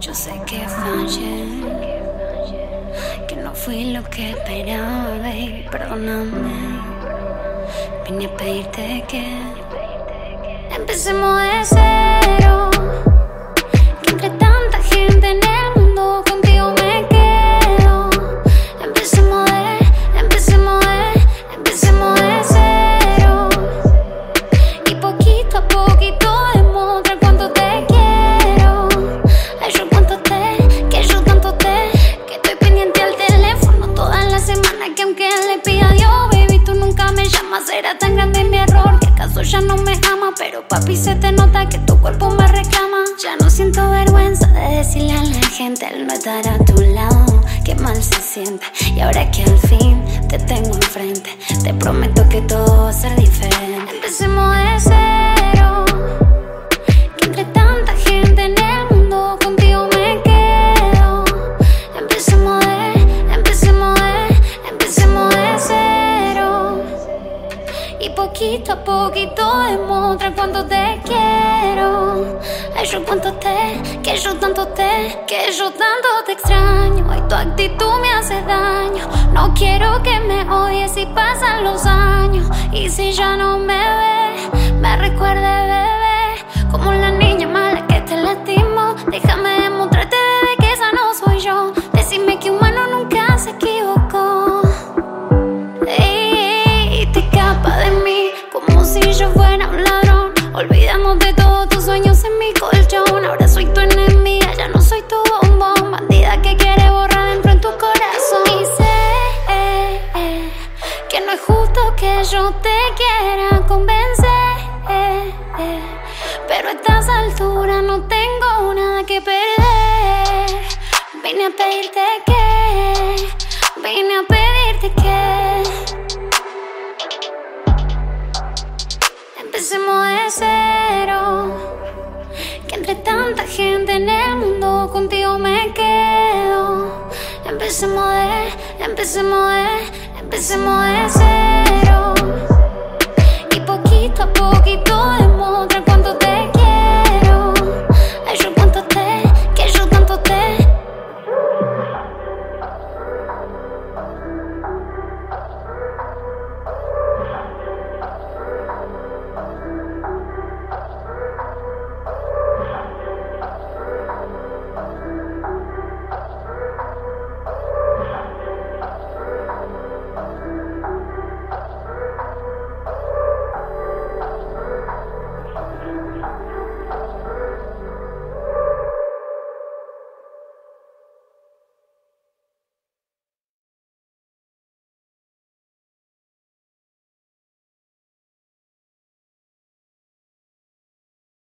Yo sé que fallé, que no fui lo que esperaba, baby, perdóname. Vine a pedirte que empecemos de cero. Era tan grande mi error que acaso ya no me ama. Pero papi, se te nota que tu cuerpo me reclama. Ya no siento vergüenza de decirle a la gente al no estar a tu lado. Qué mal se siente. Y ahora que al fin te tengo enfrente, te prometo que todo va a ser diferente. Empecemos de poquito a poquito demuestra cuánto te quiero. Ay, yo cuánto te, que yo tanto te, que yo tanto te extraño. Y tu actitud me hace daño. No quiero que me odies si pasan los años. Y si ya no me ves, si yo fuera un ladrón. Olvidamos de todos tus sueños en mi colchón. Ahora soy tu enemiga, ya no soy tu bombón. Bandida que quiere borrar dentro en tu corazón. Y sé eh, que no es justo que yo te quiera convencer. pero a estas alturas no tengo nada que perder. Vine a pedirte que, vine a pedirte Empecemos empecemos empecemos.